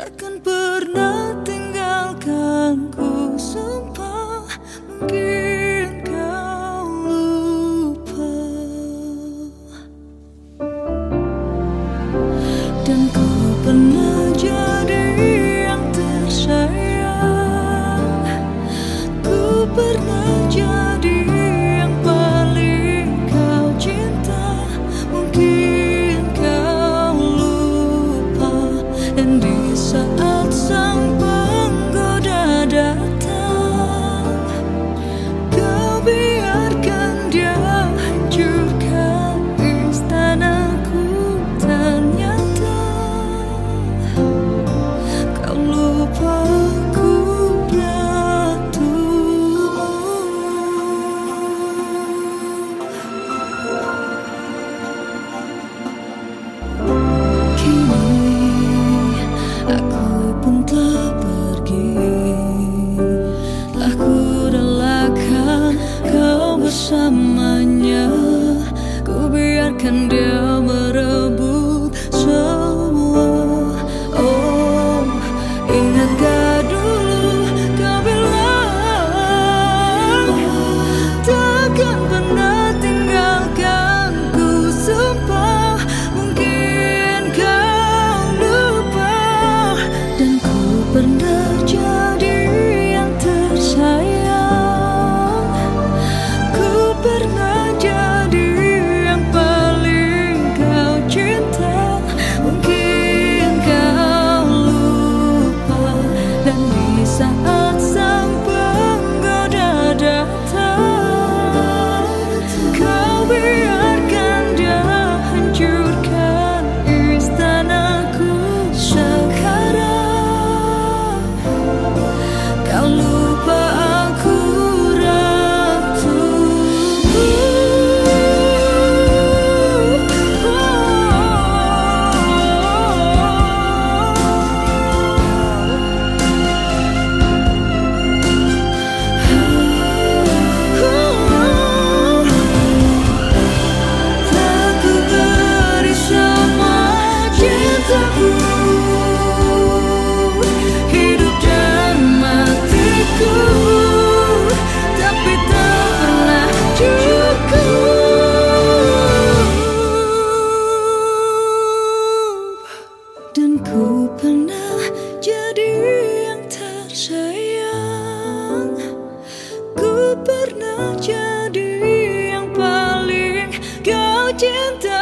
Second. pernah hearts. Dan ku pernah jadi yang tersayang Ku pernah jadi yang paling kau cinta